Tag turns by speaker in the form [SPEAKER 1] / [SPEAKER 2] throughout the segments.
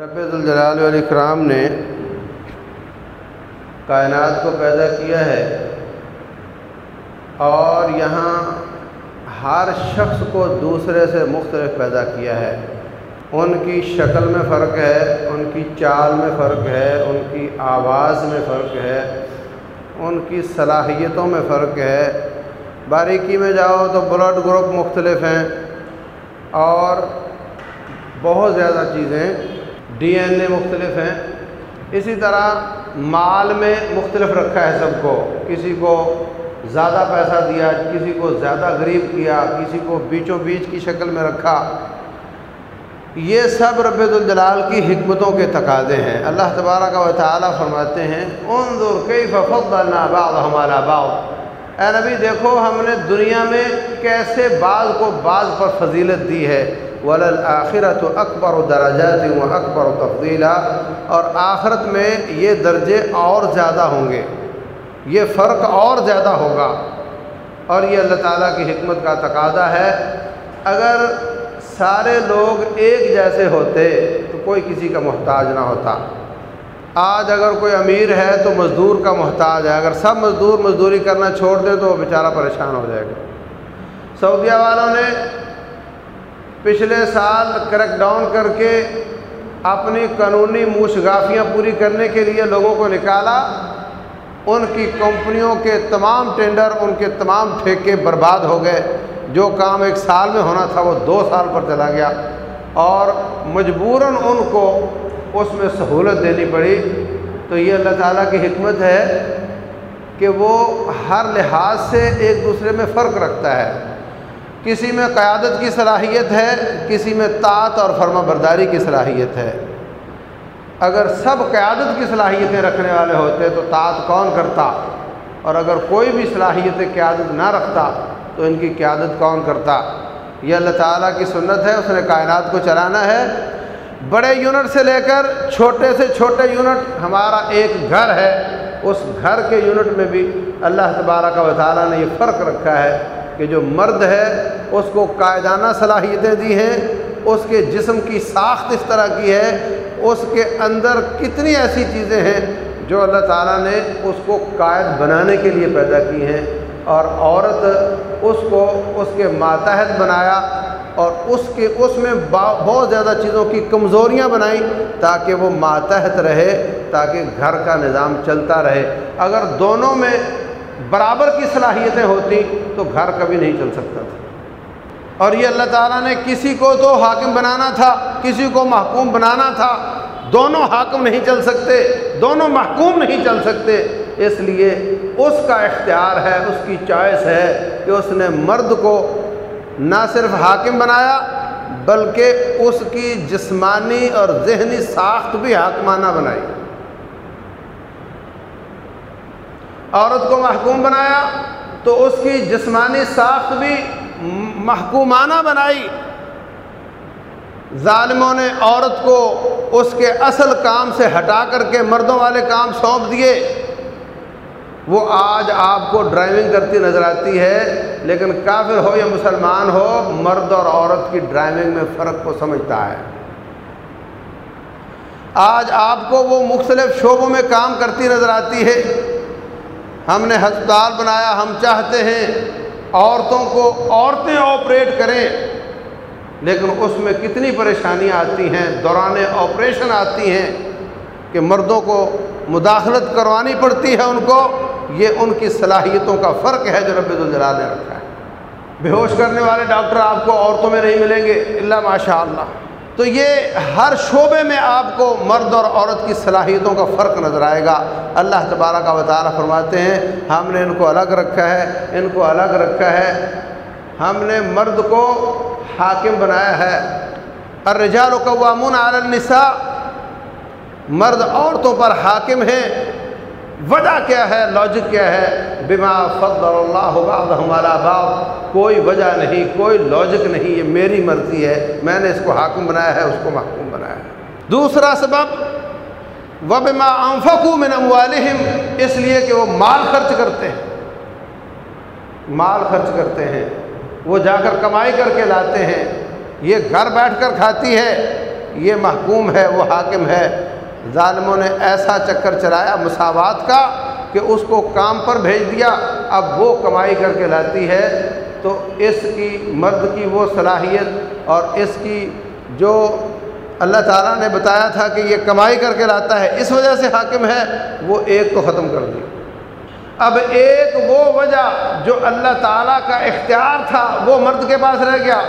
[SPEAKER 1] رب الجلال والاکرام نے کائنات کو پیدا کیا ہے اور یہاں ہر شخص کو دوسرے سے مختلف پیدا کیا ہے۔ ان کی شکل میں فرق ہے، ان کی چال میں فرق ہے، ان کی آواز میں فرق ہے، ان کی صلاحیتوں میں فرق ہے۔ باریکی میں جاؤ تو بلڈ گروپ مختلف ہیں اور بہت زیادہ چیزیں ڈی این اے مختلف ہیں۔ اسی طرح مال میں مختلف رکھا ہے سب کو۔ کسی کو زیادہ پیسہ دیا، کسی کو زیادہ غریب کیا، کسی کو بیچوں بیچ کی شکل میں رکھا۔ یہ سب رب الجلال کی حکمتوں کے تقاضے ہیں۔ اللہ تبارہ کا تعالیٰ فرماتے ہیں، انظر کیف فضلنا بعضهم على بعض۔ اے نبی، دیکھو ہم نے دنیا میں کیسے بعض کو بعض پر فضیلت دی ہے۔ وللآخرت اکبر و درجات و اکبر و تفضیلہ اور آخرت میں یہ درجے اور زیادہ ہوں گے یہ فرق اور زیادہ ہوگا اور یہ اللہ تعالیٰ کی حکمت کا تقاضا ہے اگر سارے لوگ ایک جیسے ہوتے تو کوئی کسی کا محتاج نہ ہوتا آج اگر کوئی امیر ہے تو مزدور کا محتاج ہے اگر سب مزدور مزدوری کرنا چھوڑ دیں تو وہ بیچارہ پریشان ہو جائے گا سعودیہ والوں نے پچھلے سال کریک ڈاؤن کر کے اپنی قانونی موشگافیاں پوری کرنے کے لیے لوگوں کو نکالا۔ ان کی کمپنیوں کے تمام ٹینڈر، ان کے تمام ٹھیکے برباد ہو گئے۔ جو کام ایک سال میں ہونا تھا، وہ دو سال پر چلا گیا۔ اور مجبوراً ان کو اس میں سہولت دینی پڑی۔ تو یہ اللہ تعالیٰ کی حکمت ہے کہ وہ ہر لحاظ سے ایک دوسرے میں فرق رکھتا ہے۔ کسی میں قیادت کی صلاحیت ہے، کسی میں طاعت اور فرما برداری کی صلاحیت ہے۔ اگر سب قیادت کی صلاحیتیں رکھنے والے ہوتے تو طاعت کون کرتا؟ اور اگر کوئی بھی صلاحیت قیادت نہ رکھتا تو ان کی قیادت کون کرتا؟ یہ اللہ تعالیٰ کی سنت ہے، اس نے کائنات کو چلانا ہے۔ بڑے یونٹ سے لے کر چھوٹے سے چھوٹے یونٹ، ہمارا ایک گھر ہے۔ اس گھر کے یونٹ میں بھی اللہ تبارہ کا تعالیٰ نے یہ فرق رکھا ہے۔ کہ جو مرد ہے اس کو قائدانہ صلاحیتیں دی ہیں، اس کے جسم کی ساخت اس طرح کی ہے، اس کے اندر کتنی ایسی چیزیں ہیں جو اللہ تعالیٰ نے اس کو قائد بنانے کے لیے پیدا کی ہیں۔ اور عورت اس کو اس کے ماتحت بنایا اور اس کے اس میں بہت زیادہ چیزوں کی کمزوریاں بنائیں تاکہ وہ ماتحت رہے، تاکہ گھر کا نظام چلتا رہے۔ اگر دونوں میں برابر کی صلاحیتیں ہوتی تو گھر کبھی نہیں چل سکتا تھا۔ اور یہ اللہ تعالیٰ نے کسی کو تو حاکم بنانا تھا، کسی کو محکوم بنانا تھا۔ دونوں حاکم نہیں چل سکتے، دونوں محکوم نہیں چل سکتے۔ اس لیے اس کا اختیار ہے، اس کی چوائس ہے کہ اس نے مرد کو نہ صرف حاکم بنایا، بلکہ اس کی جسمانی اور ذہنی ساخت بھی حاکمانہ بنائی۔ عورت کو محکوم بنایا تو اس کی جسمانی ساخت بھی محکومانہ بنائی۔ ظالموں نے عورت کو اس کے اصل کام سے ہٹا کر کے مردوں والے کام سونپ دیے۔ وہ آج آپ کو ڈرائیونگ کرتی نظر آتی ہے، لیکن کافر ہو یا مسلمان ہو، مرد اور عورت کی ڈرائیونگ میں فرق کو سمجھتا ہے۔ آج آپ کو وہ مختلف شعبوں میں کام کرتی نظر آتی ہے۔ ہم نے ہسپتال بنایا، ہم چاہتے ہیں عورتوں کو عورتیں آپریٹ کریں۔ لیکن اس میں کتنی پریشانیاں آتی ہیں، دوران آپریشن آتی ہیں کہ مردوں کو مداخلت کروانی پڑتی ہے ان کو۔ یہ ان کی صلاحیتوں کا فرق ہے جو رب الجلال نے رکھا ہے۔ بے ہوش کرنے والے ڈاکٹر آپ کو عورتوں میں نہیں ملیں گے اللہ ماشاء اللہ تو یہ ہر شعبے میں آپ کو مرد اور عورت کی صلاحیتوں کا فرق نظر آئے گا۔ اللہ تبارہ کا وطالعہ فرماتے ہیں، ہم نے ان کو الگ رکھا ہے، ان کو الگ رکھا ہے۔ ہم نے مرد کو حاکم بنایا ہے۔ الرجال قوامون علی النساء، مرد عورتوں پر حاکم ہیں۔ وجہ کیا ہے؟ لاجک کیا ہے؟ بما فضل اللہ بعضهم على بعض، کوئی وجہ نہیں، کوئی لاجک نہیں، یہ میری مرضی ہے، میں نے اس کو حاکم بنایا ہے، اس کو محکوم بنایا ہے۔ دوسرا سبب، وبما انفقوا من اموالهم اس لیے کہ وہ مال خرچ کرتے ہیں۔ مال خرچ کرتے ہیں، وہ جا کر کمائی کر کے لاتے ہیں۔ یہ گھر بیٹھ کر کھاتی ہے، یہ محکوم ہے، وہ حاکم ہے۔ ظالموں نے ایسا چکر چلایا، مساوات کا، کہ اس کو کام پر بھیج دیا۔ اب وہ کمائی کر کے لاتی ہے، تو اس کی مرد کی وہ صلاحیت اور اس کی جو اللہ تعالیٰ نے بتایا تھا کہ یہ کمائی کر کے لاتا ہے، اس وجہ سے حاکم ہے، وہ ایک کو ختم کر دی اب ایک وہ وجہ جو اللہ تعالیٰ کا اختیار تھا، وہ مرد کے پاس رہ گیا۔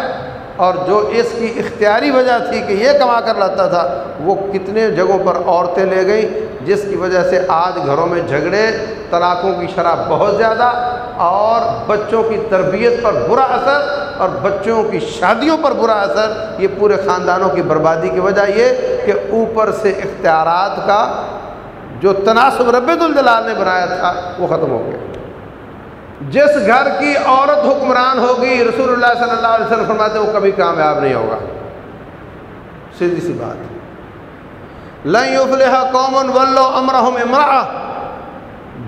[SPEAKER 1] اور جو اس کی اختیاری وجہ تھی کہ یہ کما کر لاتا تھا، وہ کتنے جگہوں پر عورتیں لے گئیں، جس کی وجہ سے آج گھروں میں جھگڑے، طلاقوں کی شرح بہت زیادہ، اور بچوں کی تربیت پر برا اثر اور بچوں کی شادیوں پر برا اثر۔ یہ پورے خاندانوں کی بربادی کی وجہ یہ کہ اوپر سے اختیارات کا جو تناسب رب الجلال نے بنایا تھا، وہ ختم ہو گیا۔ جس گھر کی عورت حکمران ہوگی رسول اللہ صلی اللہ علیہ وسلم فرماتے وہ کبھی کامیاب نہیں ہوگا۔ سیدھی سی بات۔ لفلح قوم ولو امرحم امرا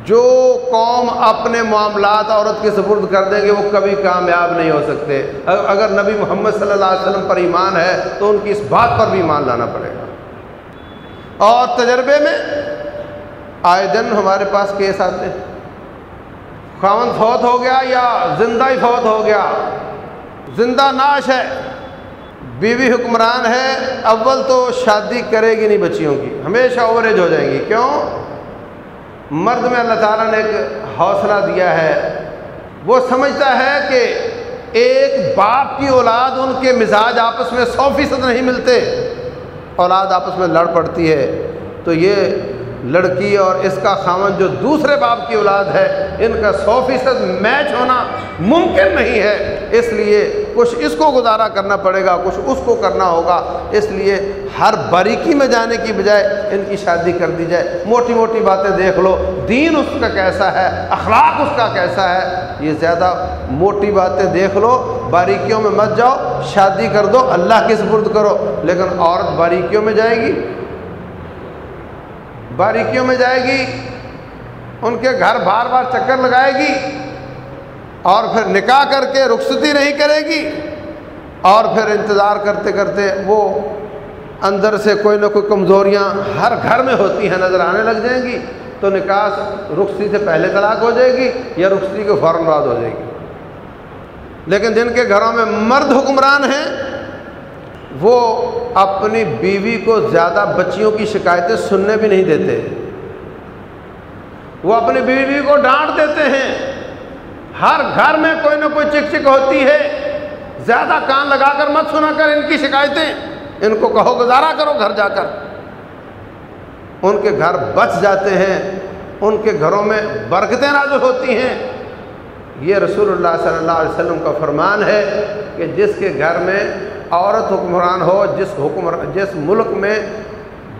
[SPEAKER 1] جو قوم اپنے معاملات عورت کے سپرد کر دیں گے، وہ کبھی کامیاب نہیں ہو سکتے۔ اگر نبی محمد صلی اللہ علیہ وسلم پر ایمان ہے، تو ان کی اس بات پر بھی ایمان لانا پڑے گا۔ اور تجربے میں آئے دن ہمارے پاس کیس آتے ہیں۔ خاون فوت ہو گیا یا زندہ ہی فوت ہو گیا؟ زندہ ناش ہے، بیوی حکمران ہے، اول تو شادی کرے گی نہیں بچیوں کی، ہمیشہ اووریج ہو جائیں گی۔ کیوں؟ مرد میں اللہ تعالیٰ نے ایک حوصلہ دیا ہے۔ وہ سمجھتا ہے کہ ایک باپ کی اولاد ان کے مزاج آپس میں سو فیصد نہیں ملتے۔ اولاد آپس میں لڑ پڑتی ہے۔ تو یہ لڑکی اور اس کا خامن جو دوسرے باپ کی اولاد ہے، ان کا سو فیصد میچ ہونا ممکن نہیں ہے۔ اس لیے کچھ اس کو گزارا کرنا پڑے گا، کچھ اس کو کرنا ہوگا۔ اس لیے ہر باریکی میں جانے کی بجائے ان کی شادی کر دی جائے۔ موٹی موٹی باتیں دیکھ لو، دین اس کا کیسا ہے، اخلاق اس کا کیسا ہے۔ یہ زیادہ موٹی باتیں دیکھ لو، باریکیوں میں مت جاؤ، شادی کر دو، اللہ کے سپرد کرو۔ لیکن عورت باریکیوں میں جائے گی باریکیوں میں جائے گی، ان کے گھر بار بار چکر لگائے گی، اور پھر نکاح کر کے رخصتی نہیں کرے گی، اور پھر انتظار کرتے کرتے وہ اندر سے کوئی نہ کوئی کمزوریاں ہر گھر میں ہوتی ہیں، نظر آنے لگ جائیں گی، تو نکاح رخصتی سے پہلے طلاق ہو جائے گی یا رخصتی کے فوراً بعد ہو جائے گی۔ لیکن جن کے گھروں میں مرد حکمران ہیں وہ اپنی بیوی کو زیادہ بچیوں کی شکایتیں سننے بھی نہیں دیتے۔ وہ اپنی بیوی کو ڈانٹ دیتے ہیں۔ ہر گھر میں کوئی نہ کوئی چک چک ہوتی ہے۔ زیادہ کان لگا کر مت سنا کر ان کی شکایتیں۔ ان کو کہو گزارا کرو گھر جا کر۔ ان کے گھر بچ جاتے ہیں۔ ان کے گھروں میں برکتیں نازل ہوتی ہیں۔ یہ رسول اللہ صلی اللہ علیہ وسلم کا فرمان ہے کہ جس کے گھر میں عورت حکمران ہو، جس حکمر، جس ملک میں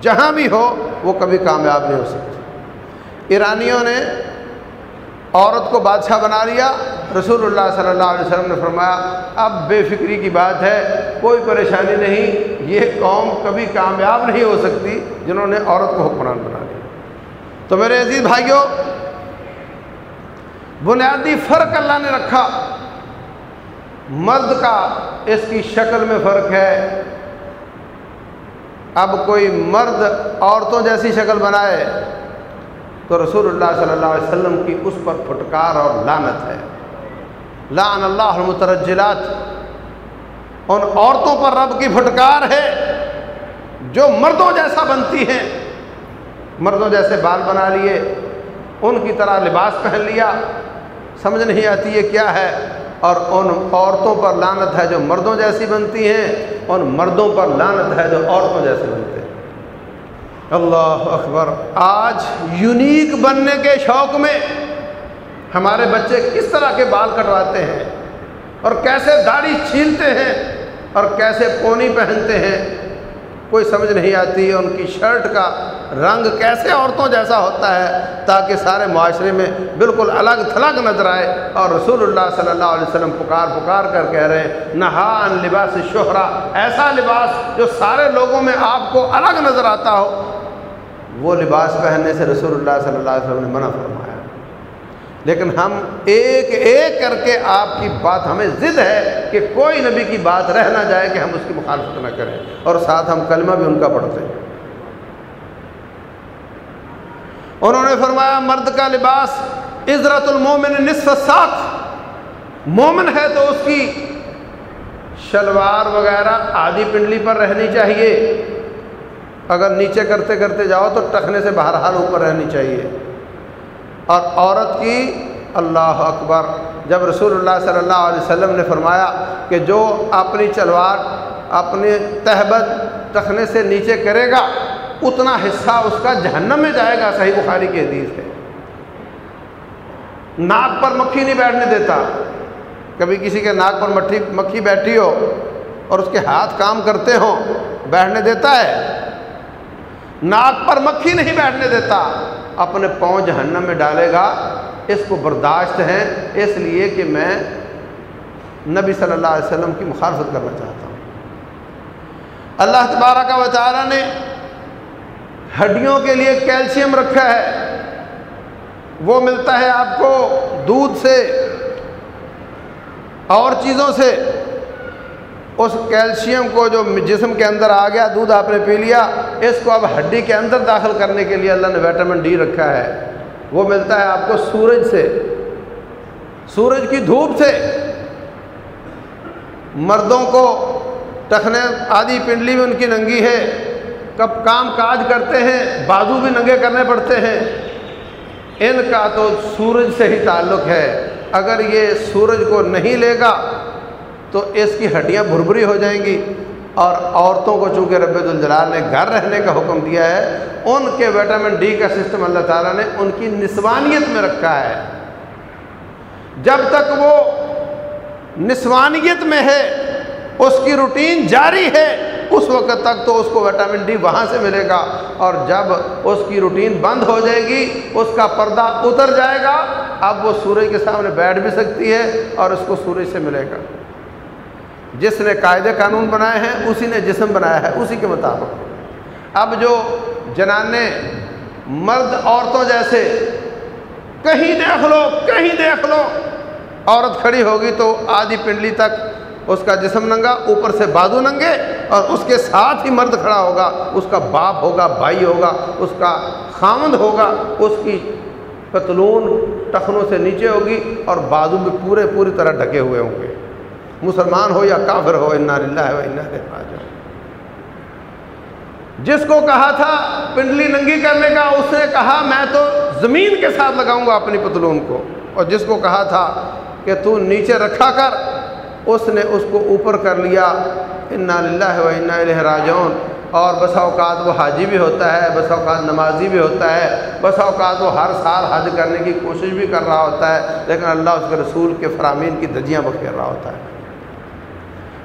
[SPEAKER 1] جہاں بھی ہو، وہ کبھی کامیاب نہیں ہو سکتی۔ ایرانیوں نے عورت کو بادشاہ بنا لیا۔ رسول اللہ صلی اللہ علیہ وسلم نے فرمایا، اب بے فکری کی بات ہے، کوئی پریشانی نہیں، یہ قوم کبھی کامیاب نہیں ہو سکتی جنہوں نے عورت کو حکمران بنا لیا۔ تو میرے عزیز بھائیوں، بنیادی فرق اللہ نے رکھا۔ مرد کا اس کی شکل میں فرق ہے۔ اب کوئی مرد عورتوں جیسی شکل بنائے تو رسول اللہ صلی اللہ علیہ وسلم کی اس پر پھٹکار اور لانت ہے۔ لان اللہ المترجلات۔ ان عورتوں پر رب کی پھٹکار ہے جو مردوں جیسا بنتی ہیں۔ مردوں جیسے بال بنا لیے، ان کی طرح لباس پہن لیا، سمجھ نہیں آتی یہ کیا ہے۔ اور ان عورتوں پر لانت ہے جو مردوں جیسی بنتی ہیں، ان مردوں پر لانت ہے جو عورتوں جیسے بنتے ہیں۔ اللہ اکبر۔ آج یونیک بننے کے شوق میں ہمارے بچے کس طرح کے بال کٹواتے ہیں اور کیسے داڑھی چھیلتے ہیں اور کیسے پونی پہنتے ہیں کوئی سمجھ نہیں آتی ان کی شرٹ کا رنگ کیسے عورتوں جیسا ہوتا ہے تاکہ سارے معاشرے میں بالکل الگ تھلگ نظر آئے اور رسول اللہ صلی اللہ علیہ وسلم پکار پکار کر کہہ رہے ہیں، نہان لباس شہرا ایسا لباس جو سارے لوگوں میں آپ کو الگ نظر آتا ہو۔ وہ لباس پہننے سے رسول اللہ صلی اللہ علیہ وسلم نے منع فرمایا۔ لیکن ہم ایک ایک کر کے آپ کی بات ہمیں ضد ہے کہ کوئی نبی کی بات رہ نہ جائے کہ ہم اس کی مخالفت نہ کریں اور ساتھ ہم کلمہ بھی ان کا پڑھتے ہیں۔ انہوں نے فرمایا، مرد کا لباس عزرت المومن نصف ساخ مومن ہے تو اس کی شلوار وغیرہ آدھی پنڈلی پر رہنی چاہیے۔ اگر نیچے کرتے کرتے جاؤ تو ٹکنے سے بہرحال اوپر رہنی چاہیے۔ اور عورت کی اللہ اکبر۔ جب رسول اللہ صلی اللہ علیہ وسلم نے فرمایا کہ جو اپنی چلوار اپنی تہبت ٹکنے سے نیچے کرے گا، اتنا حصہ اس کا جہنم میں جائے گا، صحیح بخاری کی حدیث ہے۔ ناک پر مکھی نہیں بیٹھنے دیتا۔ کبھی کسی کے ناک پر مٹھی، مکھی بیٹھی ہو اور اس کے ہاتھ کام کرتے ہوں بیٹھنے دیتا ہے ناک پر مکھی نہیں بیٹھنے دیتا، اپنے پاؤں جہنم میں ڈالے گا۔ اس کو برداشت ہے اس لیے کہ میں نبی صلی اللہ علیہ وسلم کی مخالفت کرنا چاہتا ہوں۔ اللہ تبارہ کا وطالعہ نے ہڈیوں کے لیے کیلشیم رکھا ہے۔ وہ ملتا ہے آپ کو دودھ سے اور چیزوں سے۔ اس کیلشیم کو جو جسم کے اندر آ گیا، دودھ آپ نے پی لیا، اس کو اب ہڈی کے اندر داخل کرنے کے لیے اللہ نے ویٹامن ڈی رکھا ہے۔ وہ ملتا ہے آپ کو سورج سے۔ سورج کی دھوپ سے۔ مردوں کو ٹکنے آدھی پنڈلی میں ان کی ننگی ہے۔ کب کام کاج کرتے ہیں، بازو بھی ننگے کرنے پڑتے ہیں۔ ان کا تو سورج سے ہی تعلق ہے۔ اگر یہ سورج کو نہیں لے گا تو اس کی ہڈیاں بھربری ہو جائیں گی اور عورتوں کو چونکہ رب الجلال نے گھر رہنے کا حکم دیا ہے، ان کے ویٹامن ڈی کا سسٹم اللہ تعالیٰ نے ان کی نسوانیت میں رکھا ہے۔ جب تک وہ نسوانیت میں ہے، اس کی روٹین جاری ہے، اس وقت تک تو اس کو وٹامن ڈی وہاں سے ملے گا۔ اور جب اس کی روٹین بند ہو جائے گی، اس کا پردہ اتر جائے گا، اب وہ سورج کے سامنے بیٹھ بھی سکتی ہے اور اس کو سورج سے ملے گا۔ جس نے قاعدے قانون بنائے ہیں، اسی نے جسم بنایا ہے، اسی کے مطابق۔ اب جو جنانے مرد عورتوں جیسے، کہیں دیکھ لو، کہیں دیکھ لو، عورت کھڑی ہوگی تو آدھی پنڈلی تک اس کا جسم ننگا، اوپر سے بازو ننگے اور اس کے ساتھ ہی مرد کھڑا ہوگا۔ اس کا باپ ہوگا، بھائی ہوگا، اس کا خامند ہوگا، اس کی پتلون ٹخنوں سے نیچے ہوگی اور بازو میں پورے پوری طرح ڈھکے ہوئے ہوں گے۔ مسلمان ہو یا کافر ہو، انا للہ ہو انا راجعون۔ جس کو کہا تھا پنڈلی ننگی کرنے کا، اس نے کہا میں تو زمین کے ساتھ لگاؤں گا اپنی پتلون کو۔ اور جس کو کہا تھا کہ تو نیچے رکھا کر، اس نے اس کو اوپر کر لیا۔ انا للہ و انا الہ راجعون۔ اور بس اوقات وہ حاجی بھی ہوتا ہے، بس اوقات نمازی بھی ہوتا ہے۔ بس اوقات وہ ہر سال حج کرنے کی کوشش بھی کر رہا ہوتا ہے، لیکن اللہ اس کے رسول کے فرامین کی دجیاں بکھیر رہا ہوتا ہے۔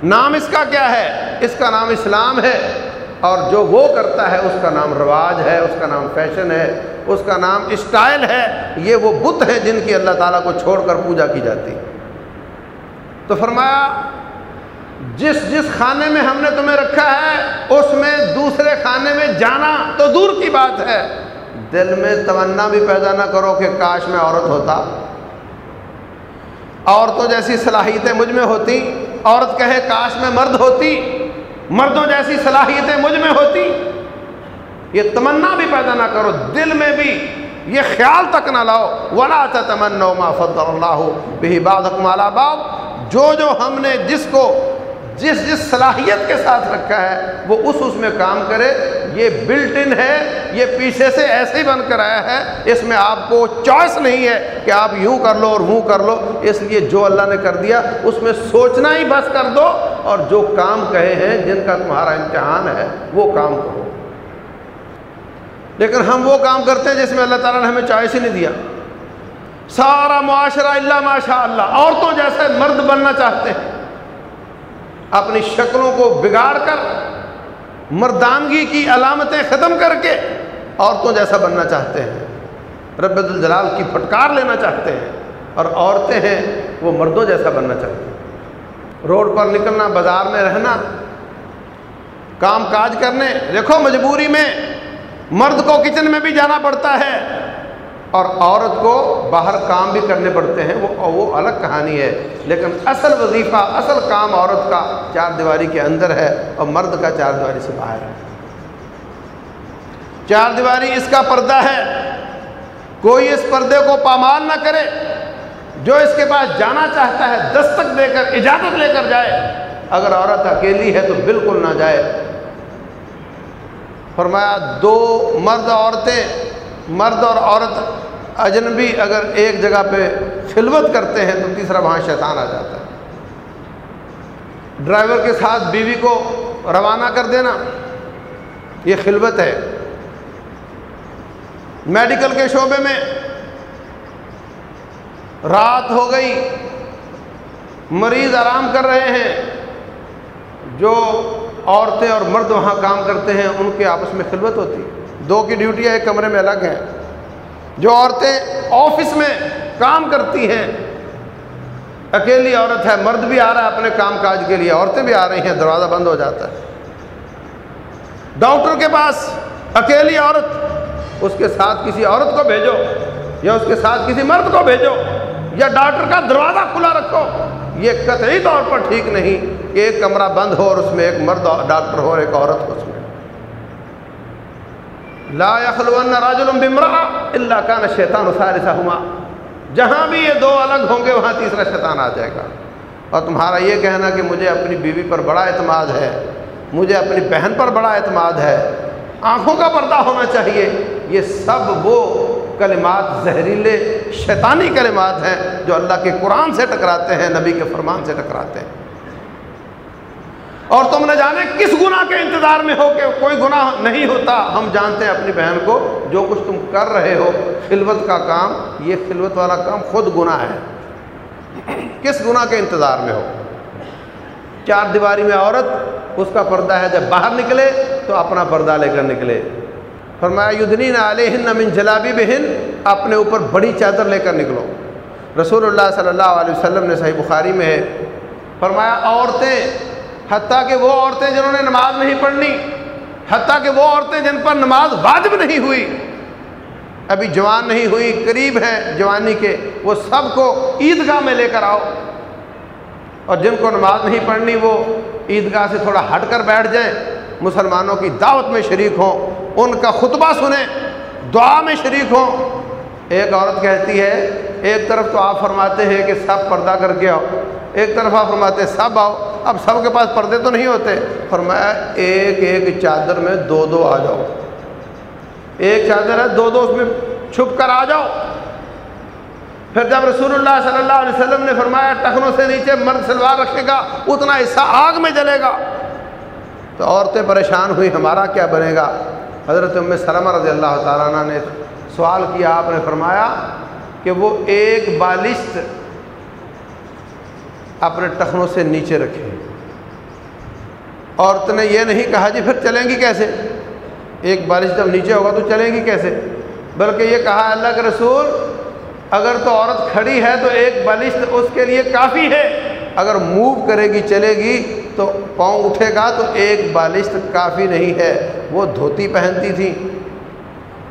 [SPEAKER 1] نام اس کا کیا ہے؟ اس کا نام اسلام ہے۔ اور جو وہ کرتا ہے، اس کا نام رواج ہے، اس کا نام فیشن ہے، اس کا نام اسٹائل ہے، یہ وہ بت ہیں جن کی اللہ تعالیٰ کو چھوڑ کر پوجا کی جاتی۔ تو فرمایا، جس جس کھانے میں ہم نے تمہیں رکھا ہے، اس میں دوسرے کھانے میں جانا تو دور کی بات ہے۔ دل میں تمنا بھی پیدا نہ کرو کہ کاش میں عورت ہوتا۔ عورتوں جیسی صلاحیتیں مجھ میں ہوتی، عورت کہے کاش میں مرد ہوتی، مردوں جیسی صلاحیتیں مجھ میں ہوتی۔ یہ تمنا بھی پیدا نہ کرو، دل میں بھی یہ خیال تک نہ لاؤ۔ ولا تمنا ما فضل اللہ بہی باد باب جو جو ہم نے جس کو، جس جس صلاحیت کے ساتھ رکھا ہے، وہ اس اس میں کام کرے۔ یہ بلٹ ان ہے، یہ پیچھے سے ایسے ہی بن کر آیا ہے، اس میں آپ کو چوائس نہیں ہے کہ آپ یوں کر لو اور وہ کر لو۔ اس لیے جو اللہ نے کر دیا، اس میں سوچنا ہی بس کر دو۔ اور جو کام کہے ہیں، جن کا تمہارا امتحان ہے، وہ کام کرو۔ لیکن ہم وہ کام کرتے ہیں جس میں اللہ تعالیٰ نے ہمیں چوائس ہی نہیں دیا۔ سارا معاشرہ اللہ ماشاء اللہ عورتوں جیسے مرد بننا چاہتے ہیں۔ اپنی شکلوں کو بگاڑ کر مردانگی کی علامتیں ختم کر کے عورتوں جیسا بننا چاہتے ہیں۔ رب الجلال کی پھٹکار لینا چاہتے ہیں اور عورتیں ہیں وہ مردوں جیسا بننا چاہتے ہیں۔ روڈ پر نکلنا، بازار میں رہنا، کام کاج کرنے، دیکھو مجبوری میں مرد کو کچن میں بھی جانا پڑتا ہے۔ اور عورت کو باہر کام بھی کرنے پڑتے ہیں، وہ وہ الگ کہانی ہے۔ لیکن اصل وظیفہ، اصل کام عورت کا چار دیواری کے اندر ہے اور مرد کا چار دیواری سے باہر ہے۔ چار دیواری اس کا پردہ ہے۔ کوئی اس پردے کو پامال نہ کرے۔ جو اس کے پاس جانا چاہتا ہے، دستک دے کر، اجازت لے کر جائے۔ اگر عورت اکیلی ہے تو بالکل نہ جائے۔ فرمایا، دو مرد عورتیں مرد اور عورت اجنبی اگر ایک جگہ پہ خلوت کرتے ہیں تو تیسرا وہاں شیطان آ جاتا ہے۔ ڈرائیور کے ساتھ بیوی کو روانہ کر دینا، یہ خلوت ہے۔ میڈیکل کے شعبے میں رات ہو گئی، مریض آرام کر رہے ہیں۔ جو عورتیں اور مرد وہاں کام کرتے ہیں، ان کے آپس میں خلوت ہوتی۔ دو کی ڈیوٹیاں ایک کمرے میں الگ ہیں۔ جو عورتیں آفس میں کام کرتی ہیں۔ اکیلی عورت ہے، مرد بھی آ رہا ہے اپنے کام کاج کے لیے، عورتیں بھی آ رہی ہیں، دروازہ بند ہو جاتا ہے۔ ڈاکٹر کے پاس اکیلی عورت، اس کے ساتھ کسی عورت کو بھیجو، یا اس کے ساتھ کسی مرد کو بھیجو، یا ڈاکٹر کا دروازہ کھلا رکھو۔ یہ قطعی طور پر ٹھیک نہیں کہ ایک کمرہ بند ہو اور اس میں ایک مرد ڈاکٹر ہو اور ایک عورت ہو۔ اس میں لا يخلون رجل بامرأة الا كان الشيطان ثالثهما. جہاں بھی یہ دو الگ ہوں گے، وہاں تیسرا شیطان آ جائے گا۔ اور تمہارا یہ کہنا کہ مجھے اپنی بیوی پر بڑا اعتماد ہے، مجھے اپنی بہن پر بڑا اعتماد ہے، آنکھوں کا پردہ ہونا چاہیے، یہ سب وہ کلمات، زہریلے، شیطانی کلمات ہیں جو اللہ کے قرآن سے ٹکراتے ہیں، نبی کے فرمان سے ٹکراتے ہیں۔ اور تم نہ جانے کس گناہ کے انتظار میں ہو کہ کوئی گناہ نہیں ہوتا۔ ہم جانتے ہیں اپنی بہن کو جو کچھ تم کر رہے ہو، خلوت کا کام، یہ خلوت والا کام خود گناہ ہے۔ کس گناہ کے انتظار میں ہو؟ چار دیواری میں عورت، اس کا پردہ ہے جب باہر نکلے تو اپنا پردہ لے کر نکلے۔ فرمایا، یدنین علیہن من جلابی بہن اپنے اوپر بڑی چادر لے کر نکلو۔ رسول اللہ صلی اللہ علیہ وسلم نے صحیح بخاری میں ہے فرمایا، عورتیں حتیٰ کہ وہ عورتیں جنہوں نے نماز نہیں پڑھنی، حتیٰ کہ وہ عورتیں جن پر نماز واجب نہیں ہوئی، ابھی جوان نہیں ہوئی، قریب ہیں جوانی کے، وہ سب کو عیدگاہ میں لے کر آؤ۔ اور جن کو نماز نہیں پڑھنی، وہ عیدگاہ سے تھوڑا ہٹ کر بیٹھ جائیں۔ مسلمانوں کی دعوت میں شریک ہوں، ان کا خطبہ سنیں، دعا میں شریک ہوں۔ ایک عورت کہتی ہے، ایک طرف تو آپ فرماتے ہیں کہ سب پردہ کر کے آؤ، ایک طرف آپ فرماتے سب آؤ۔ اب سب کے پاس پردے تو نہیں ہوتے۔ فرمایا، ایک ایک چادر میں دو دو آ جاؤ۔ ایک چادر ہے، دو دو اس میں چھپ کر آ جاؤ۔ پھر جب رسول اللہ صلی اللہ علیہ وسلم نے فرمایا، ٹخنوں سے نیچے مرد سلوار رکھے گا، اتنا حصہ آگ میں جلے گا۔ تو عورتیں پریشان ہوئی ہمارا کیا بنے گا؟ حضرت ام سلمہ رضی اللہ تعالیٰ نے سوال کیا، آپ نے فرمایا کہ وہ ایک بالشت اپنے ٹخنوں سے نیچے رکھے عورت نے یہ نہیں کہا جی پھر چلیں گی کیسے؟ ایک بارش جب نیچے ہوگا تو چلیں گی کیسے؟ بلکہ یہ کہا اللہ کے رسول، اگر تو عورت کھڑی ہے تو ایک بالشت اس کے لیے کافی ہے۔ اگر موو کرے گی، چلے گی تو پاؤں اٹھے گا تو ایک بالشت کافی نہیں ہے۔ وہ دھوتی پہنتی تھی،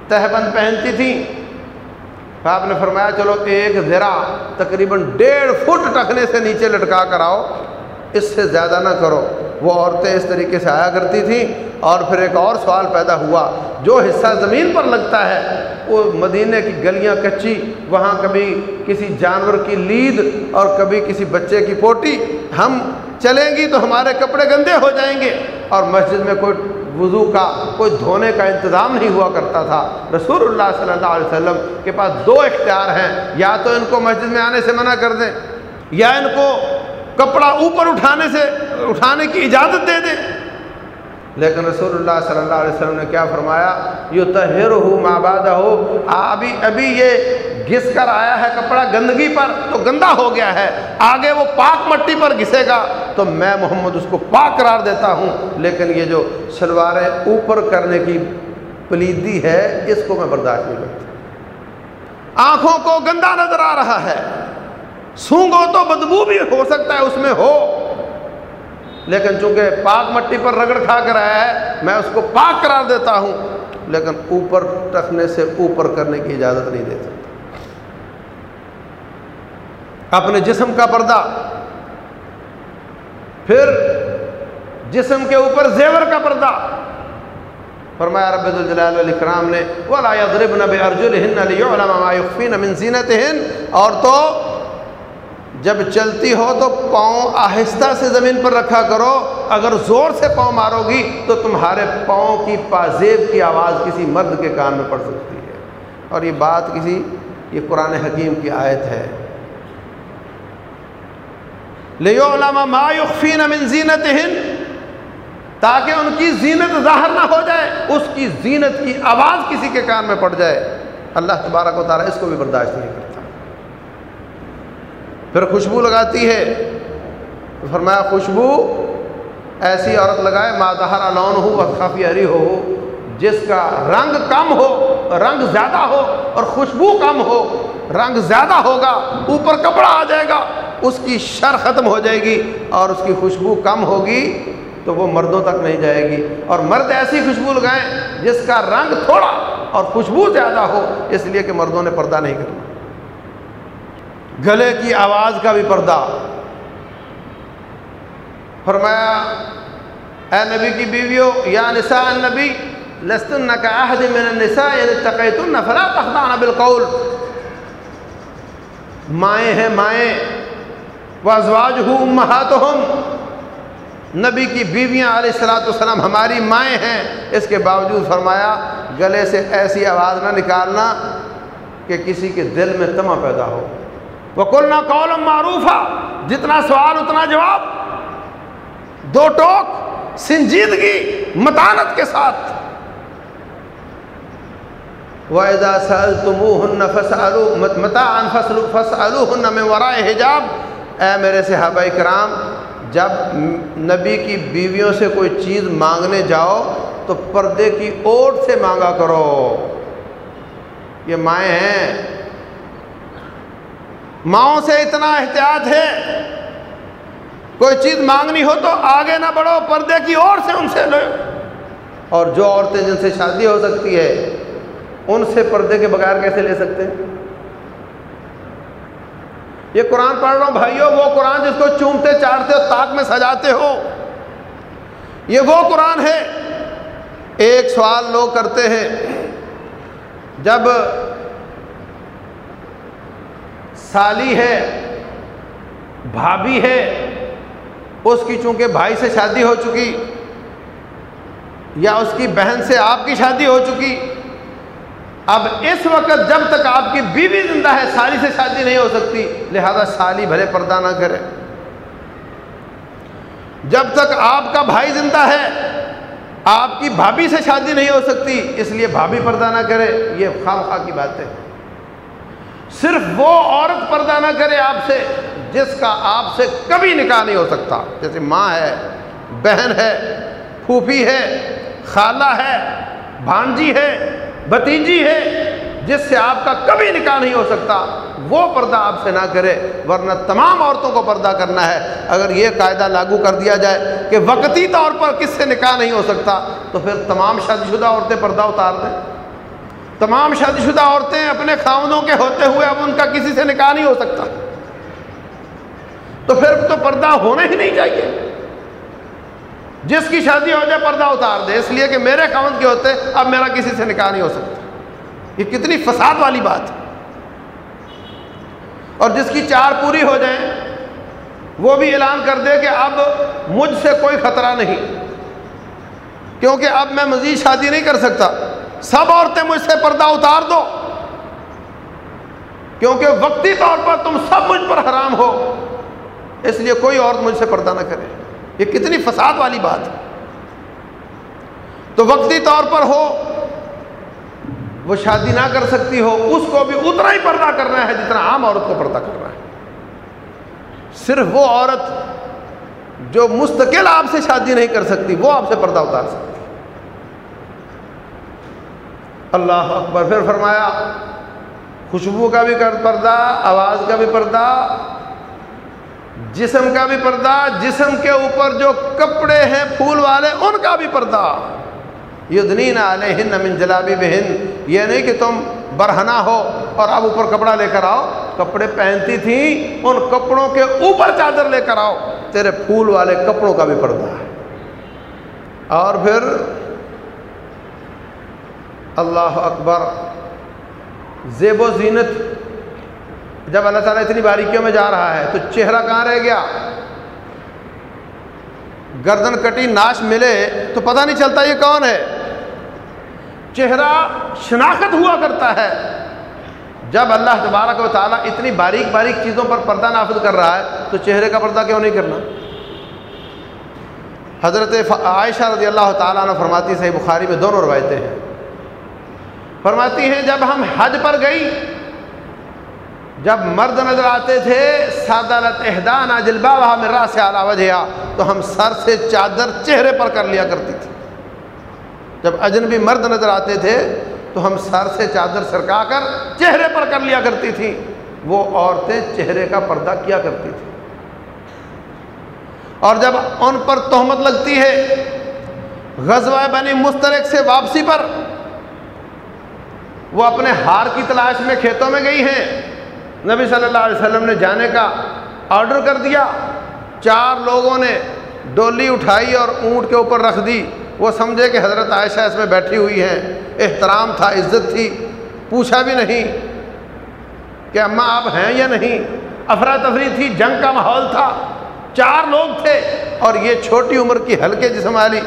[SPEAKER 1] تہبند پہنتی تھیں آپ نے فرمایا چلو ایک ذرا تقریباً ڈیڑھ فٹ ٹکنے سے نیچے لٹکا کر آؤ، اس سے زیادہ نہ کرو۔ وہ عورتیں اس طریقے سے آیا کرتی تھیں اور پھر ایک اور سوال پیدا ہوا، جو حصہ زمین پر لگتا ہے، وہ مدینے کی گلیاں کچی، وہاں کبھی کسی جانور کی لید اور کبھی کسی بچے کی پوٹی۔ ہم چلیں گی تو ہمارے کپڑے گندے ہو جائیں گے اور مسجد میں کوئی وضو کا کوئی دھونے کا انتظام نہیں ہوا کرتا تھا۔ رسول اللہ صلی اللہ علیہ وسلم کے پاس دو اختیار ہیں۔ یا تو ان کو مسجد میں آنے سے منع کر دیں، یا ان کو کپڑا اوپر اٹھانے سے، اٹھانے کی اجازت دے دیں۔ لیکن رسول اللہ صلی اللہ علیہ وسلم نے کیا فرمایا؟ یو تہر ہو مابادہ ہو ابھی ابھی یہ گھس کر آیا ہے کپڑا گندگی پر تو گندا ہو گیا ہے۔ آگے وہ پاک مٹی پر گھسے گا تو میں محمد اس کو پاک قرار دیتا ہوں۔ لیکن یہ جو شلواریں اوپر کرنے کی پلیدی ہے، اس کو میں برداشت نہیں کرتا۔ آنکھوں کو گندا نظر آ رہا ہے۔ سونگو تو بدبو بھی ہو سکتا ہے، اس میں ہو۔ لیکن چونکہ پاک مٹی پر رگڑ کھا کر آیا ہے، میں اس کو پاک قرار دیتا ہوں، لیکن اوپر رکھنے سے اوپر کرنے کی اجازت نہیں دے سکتا۔ اپنے جسم کا پردہ، پھر جسم کے اوپر زیور کا پردہ۔ فرمایا رب الجلال والاکرام نے، ولا يضربن بارجلهن ليعلم ما يخفين من زينتهن۔ اور تو جب چلتی ہو تو پاؤں آہستہ سے زمین پر رکھا کرو۔ اگر زور سے پاؤں مارو گی تو تمہارے پاؤں کی پازیب کی آواز کسی مرد کے کان میں پڑ سکتی ہے۔ اور یہ بات کسی، یہ قرآن حکیم کی آیت ہے۔ لیو علامہ مایوفین امن زینت ہند تاکہ ان کی زینت ظاہر نہ ہو جائے، اس کی زینت کی آواز کسی کے کان میں پڑ جائے۔ اللہ تبارک و تعالیٰ اس کو بھی برداشت نہیں کرتا۔ پھر خوشبو لگاتی ہے۔ فرمایا خوشبو ایسی عورت لگائے مادہر الون ہو اور کافی ہری ہو جس کا رنگ کم ہو، رنگ زیادہ ہو اور خوشبو کم ہو، رنگ زیادہ ہوگا، اوپر کپڑا آ جائے گا، اس کی شر ختم ہو جائے گی اور اس کی خوشبو کم ہوگی تو وہ مردوں تک نہیں جائے گی۔ اور مرد ایسی خوشبو لگائیں جس کا رنگ تھوڑا اور خوشبو زیادہ ہو، اس لیے کہ مردوں نے پردہ نہیں کرنا۔ گلے کی آواز کا بھی پردہ۔ فرمایا، اے نبی کی بیویوں، یا نساء النبی، لستن کا عہد من النساء یعنی فلا تخضعن بالقول۔ مائیں ہیں مائیں وازواجہ امہاتہم۔ نبی کی بیویاں علیہ السلاۃ والسلام ہماری مائیں ہیں۔ اس کے باوجود فرمایا، گلے سے ایسی آواز نہ نکالنا کہ کسی کے دل میں تما پیدا ہو۔ وکلنا کولم معروف جتنا سوال اتنا جواب۔ دو ٹوک سنجیدگی، متانت کے ساتھ۔ وَإِذَا سَأَلْتُمُوهُنَّ فَاسْأَلُوا مَتَاعًا فَاسْأَلُوهُنَّ مِنْ وَرَاءِ حجاب۔ اے میرے صحابہ کرام جب نبی کی بیویوں سے کوئی چیز مانگنے جاؤ، تو پردے کی اوٹ سے مانگا کرو۔ یہ مائیں ہیں۔ ماؤں سے اتنا احتیاط ہے، کوئی چیز مانگنی ہو تو آگے نہ بڑھو، پردے کی اور سے ان سے لو اور جو عورتیں جن سے شادی ہو سکتی ہے، ان سے پردے کے بغیر کیسے لے سکتے ہیں؟ یہ قرآن پڑھ رہا ہوں بھائیو، وہ قرآن جس کو چومتے چاٹتے ہو تاک میں سجاتے ہو، یہ وہ قرآن ہے۔ ایک سوال لوگ کرتے ہیں، جب سالی ہے، بھابھی ہے، اس کی چونکہ بھائی سے شادی ہو چکی، یا اس کی بہن سے آپ کی شادی ہو چکی، اب اس وقت جب تک آپ کی بیوی زندہ ہے، سالی سے شادی نہیں ہو سکتی، لہذا سالی بھلے پردہ نہ کرے۔ جب تک آپ کا بھائی زندہ ہے، آپ کی بھابھی سے شادی نہیں ہو سکتی، اس لیے بھابھی پردہ نہ کرے، یہ خواہ خواہ کی بات ہے صرف وہ عورت پردہ نہ کرے آپ سے، جس کا آپ سے کبھی نکاح نہیں ہو سکتا۔ جیسے ماں ہے، بہن ہے، پھوپھی ہے، خالہ ہے، بھانجی ہے بتیجی ہے، جس سے آپ کا کبھی نکاح نہیں ہو سکتا، وہ پردہ آپ سے نہ کرے، ورنہ تمام عورتوں کو پردہ کرنا ہے۔ اگر یہ قاعدہ لاگو کر دیا جائے کہ وقتی طور پر کس سے نکاح نہیں ہو سکتا، تو پھر تمام شادی شدہ عورتیں پردہ اتار دیں۔ تمام شادی شدہ عورتیں اپنے خاونوں کے ہوتے ہوئے اب ان کا کسی سے نکاح نہیں ہو سکتا۔ تو پھر تو پردہ ہونا ہی نہیں چاہیے۔ جس کی شادی ہو جائے پردہ اتار دے، اس لیے کہ میرے خاون کے ہوتے اب میرا کسی سے نکاح نہیں ہو سکتا۔ یہ کتنی فساد والی بات۔ ہے اور جس کی چار پوری ہو جائیں، وہ بھی اعلان کر دے کہ اب مجھ سے کوئی خطرہ نہیں۔ کیونکہ اب میں مزید شادی نہیں کر سکتا۔ سب عورتیں مجھ سے پردہ اتار دو۔ کیونکہ وقتی طور پر تم سب مجھ پر حرام ہو۔ اس لیے کوئی عورت مجھ سے پردہ نہ کرے۔ یہ کتنی فساد والی بات۔ ہے تو وقتی طور پر ہو، وہ شادی نہ کر سکتی ہو، اس کو بھی اتنا ہی پردہ کرنا ہے جتنا عام عورت کو پردہ کرنا ہے۔ صرف وہ عورت جو مستقل آپ سے شادی نہیں کر سکتی، وہ آپ سے پردہ اتار سکتی۔ اللہ اکبر، پھر فرمایا، خوشبو کا بھی پردہ، آواز کا بھی پردہ، جسم کا بھی پردہ، جسم کے اوپر جو کپڑے ہیں، پھول والے، ان کا بھی پردہ۔ یدنین علیہن من جلابی بہن یہ نہیں کہ تم برہنا ہو اور اب اوپر کپڑا لے کر آؤ۔ کپڑے پہنتی تھیں ان کپڑوں کے اوپر چادر لے کر آؤ۔ تیرے پھول والے کپڑوں کا بھی پردہ۔ ہے اور پھر اللہ اکبر، زیب و زینت۔ جب اللہ تعالیٰ اتنی باریکیوں میں جا رہا ہے، تو چہرہ کہاں رہ گیا؟ گردن کٹی، ناش ملے، تو پتہ نہیں چلتا یہ کون ہے۔ چہرہ شناخت ہوا کرتا ہے۔ جب اللہ تبارک و تعالیٰ اتنی باریک باریک چیزوں پر پردہ نافذ کر رہا ہے، تو چہرے کا پردہ کیوں نہیں کرنا؟ حضرت عائشہ رضی اللہ تعالیٰ نے فرماتی صحیح بخاری میں دونوں روایتیں ہیں۔ فرماتی ہیں، جب ہم حج پر گئی، جب مرد نظر آتے تھے سادالت احدان جلبا وہاں مرا سے آلہ وجہ تو ہم سر سے چادر چہرے پر کر لیا کرتی تھی۔ جب اجنبی مرد نظر آتے تھے، تو ہم سر سے چادر سرکا کر چہرے پر کر لیا کرتی تھیں وہ عورتیں چہرے کا پردہ کیا کرتی تھیں۔ اور جب ان پر تہمت لگتی ہے، غزوہ بنی مسترق سے واپسی پر وہ اپنے ہار کی تلاش میں کھیتوں میں گئی ہیں۔ نبی صلی اللہ علیہ وسلم نے جانے کا آرڈر کر دیا۔ چار لوگوں نے ڈولی اٹھائی اور اونٹ کے اوپر رکھ دی۔ وہ سمجھے کہ حضرت عائشہ اس میں بیٹھی ہوئی ہیں۔ احترام تھا، عزت تھی۔ پوچھا بھی نہیں کہ اماں آپ ہیں یا نہیں۔ افراتفری تھی، جنگ کا ماحول تھا۔ چار لوگ تھے اور یہ چھوٹی عمر کی ہلکے جسم والی۔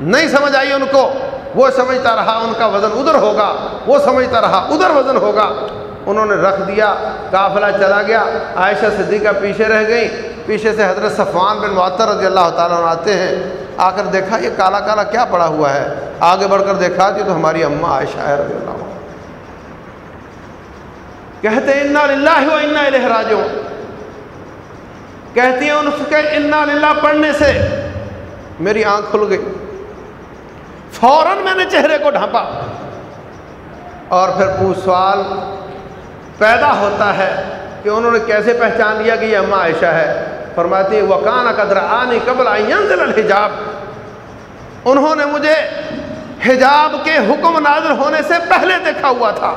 [SPEAKER 1] نہیں سمجھ آئی ان کو۔ وہ سمجھتا رہا ان کا وزن ادھر ہوگا، وہ سمجھتا رہا ادھر وزن ہوگا۔ انہوں نے رکھ دیا، قافلہ چلا گیا۔ عائشہ صدیقہ پیچھے رہ گئی پیچھے سے حضرت صفوان بن معطر رضی اللہ تعالیٰ عنہ آتے ہیں۔ آ کر دیکھا، یہ کالا کالا کیا پڑا ہوا ہے؟ آگے بڑھ کر دیکھا کہ تو ہماری اماں عائشہ ہے رضی اللہ عنہ۔ کہتے ہیں، انا للہ و انا الہ راجعون۔ کہتی ہیں ان کے انا للہ پڑھنے سے۔ میری آنکھ کھل گئی۔ فوراً میں نے چہرے کو ڈھانپا۔ اور پھر پوچھ سوال پیدا ہوتا ہے کہ انہوں نے کیسے پہچان لیا کہ یہ اماں عائشہ ہے؟ فرماتی وکان قدر آنی قبل آئین الحجاب. انہوں نے مجھے حجاب کے حکم نازل ہونے سے پہلے دیکھا ہوا تھا۔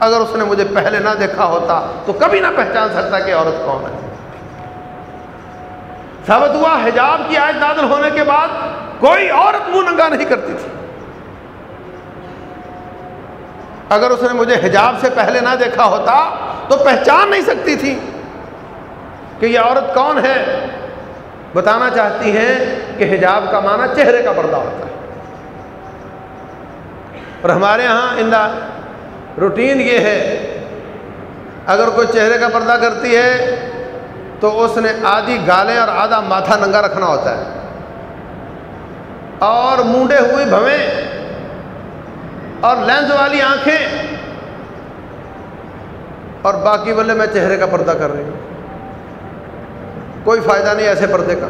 [SPEAKER 1] اگر اس نے مجھے پہلے نہ دیکھا ہوتا تو کبھی نہ پہچان سکتا کہ عورت کون ہے۔ ثابت ہوا، حجاب کی آیت نازل ہونے کے بعد کوئی عورت منہ ننگا نہیں کرتی تھی۔ اگر اس نے مجھے حجاب سے پہلے نہ دیکھا ہوتا تو پہچان نہیں سکتی تھی کہ یہ عورت کون ہے۔ بتانا چاہتی ہیں کہ حجاب کا معنی چہرے کا پردہ ہوتا ہے۔ اور ہمارے یہاں ان روٹین یہ ہے، اگر کوئی چہرے کا پردہ کرتی ہے تو اس نے آدھی گالیں اور آدھا ماتھا ننگا رکھنا ہوتا ہے۔ اور مونڈے ہوئی بھویں اور لینس والی آنکھیں۔ اور باقی بولے میں چہرے کا پردہ کر رہی ہوں۔ کوئی فائدہ نہیں ایسے پردے کا۔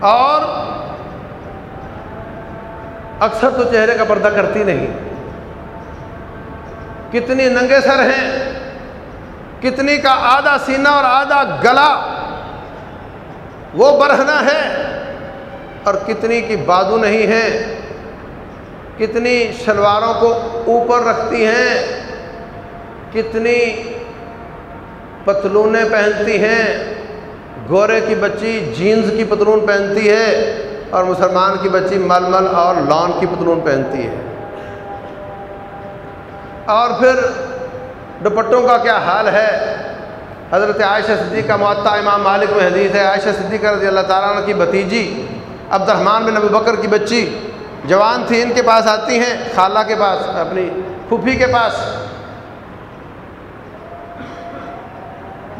[SPEAKER 1] اور اکثر تو چہرے کا پردہ کرتی نہیں۔ کتنی ننگے سر ہیں، کتنی کا آدھا سینہ اور آدھا گلا۔ وہ برہنا ہے اور کتنی کی بادو نہیں ہے۔ کتنی شلواروں کو اوپر رکھتی ہیں، کتنی پتلونیں پہنتی ہیں۔ گورے کی بچی جینز کی پتلون پہنتی ہے اور مسلمان کی بچی مل مل اور لان کی پتلون پہنتی ہے۔ اور پھر دوپٹوں کا کیا حال ہے؟ حضرت عائشہ صدیقہ معطا امام مالک میں حدیث ہے، عائشہ صدیقہ رضی اللہ تعالیٰ عنہ کی بھتیجی عبد الرحمٰن بن ابو بکر کی بچی جوان تھی ان کے پاس آتی ہیں، خالہ کے پاس، اپنی پھوپھی کے پاس۔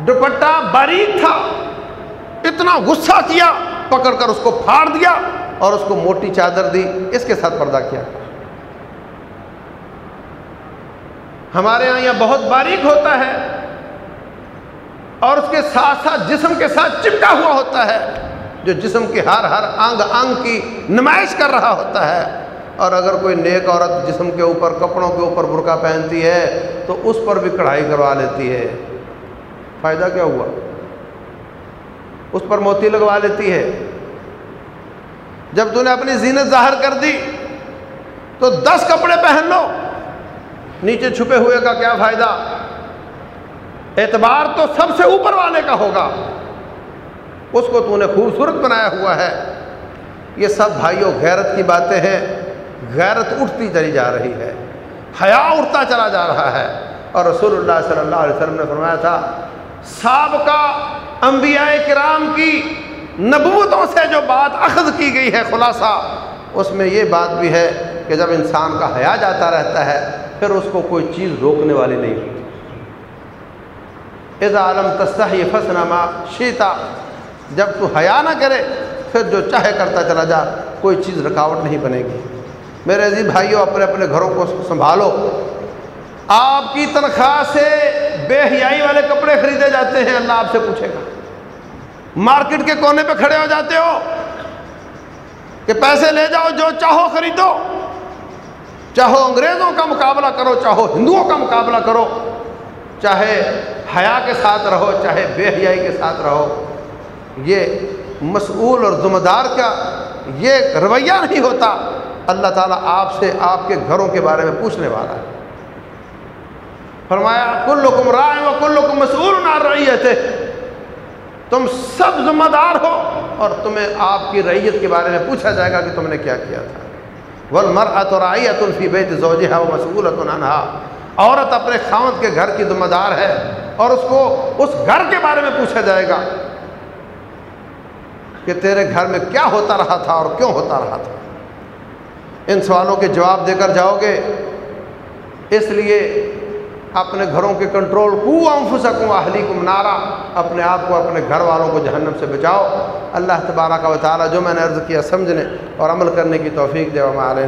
[SPEAKER 1] دوپٹہ باریک تھا، اتنا غصہ کیا، پکڑ کر اس کو پھاڑ دیا اور اس کو موٹی چادر دی، اس کے ساتھ پردہ کیا۔ ہمارے یہاں یہ بہت باریک ہوتا ہے اور اس کے ساتھ ساتھ جسم کے ساتھ چپکا ہوا ہوتا ہے۔ جو جسم کے ہر ہر انگ انگ کی نمائش کر رہا ہوتا ہے۔ اور اگر کوئی نیک عورت جسم کے اوپر، کپڑوں کے اوپر برقع پہنتی ہے، تو اس پر بھی کڑھائی کروا لیتی ہے۔ فائدہ کیا ہوا؟ اس پر موتی لگوا لیتی ہے۔ جب تو نے اپنی زینت ظاہر کر دی، تو دس کپڑے پہن لو۔ نیچے چھپے ہوئے کا کیا فائدہ؟ اعتبار تو سب سے اوپر والے کا ہوگا۔ اس کو تو نے خوبصورت بنایا ہوا ہے۔ یہ سب بھائیوں، غیرت کی باتیں ہیں۔ غیرت اٹھتی چلی جا رہی ہے۔ حیا اٹھتا چلا جا رہا ہے۔ اور رسول اللہ صلی اللہ علیہ وسلم نے فرمایا تھا، سابقہ انبیاء کرام کی نبوتوں سے جو بات اخذ کی گئی ہے خلاصہ، اس میں یہ بات بھی ہے کہ جب انسان کا حیا جاتا رہتا ہے، پھر اس کو کوئی چیز روکنے والی نہیں ہوتی۔ عالم تستحی فسنما شیتا جب تو حیا نہ کرے، پھر جو چاہے کرتا چلا جا، کوئی چیز رکاوٹ نہیں بنے گی۔ میرے عزیز بھائیوں اپنے اپنے گھروں کو سنبھالو۔ آپ کی تنخواہ سے بے حیائی والے کپڑے خریدے جاتے ہیں، اللہ آپ سے پوچھے گا۔ مارکیٹ کے کونے پہ کھڑے ہو جاتے ہو کہ پیسے لے جاؤ، جو چاہو خریدو۔ چاہو انگریزوں کا مقابلہ کرو، چاہو ہندوؤں کا مقابلہ کرو۔ چاہے حیا کے ساتھ رہو، چاہے بے حیائی کے ساتھ رہو۔ یہ مسئول اور ذمہ دار کا یہ رویہ نہیں ہوتا۔ اللہ تعالیٰ آپ سے آپ کے گھروں کے بارے میں پوچھنے والا ہے۔ فرمایا کل لکم رائے و کل مسئول نہ ریت تم سب ذمہ دار ہو اور تمہیں آپ کی ریت کے بارے میں پوچھا جائے گا کہ تم نے کیا کیا تھا۔ ول مر اترائی اتلفی بیت زوجہ ہے وہ مسئول اتنہا عورت اپنے خامد کے گھر کی ذمہ دار ہے اور اس کو اس گھر کے بارے میں پوچھا جائے گا۔ کہ تیرے گھر میں کیا ہوتا رہا تھا اور کیوں ہوتا رہا تھا؟ ان سوالوں کے جواب دے کر جاؤ گے، اس لیے اپنے گھروں کے کنٹرول کو انف سکوں اہلی کو منارا اپنے آپ کو اپنے گھر والوں کو جہنم سے بچاؤ۔ اللہ تبارہ کا وطالعہ جو میں نے عرض کیا سمجھنے اور عمل کرنے کی توفیق دے ہمارے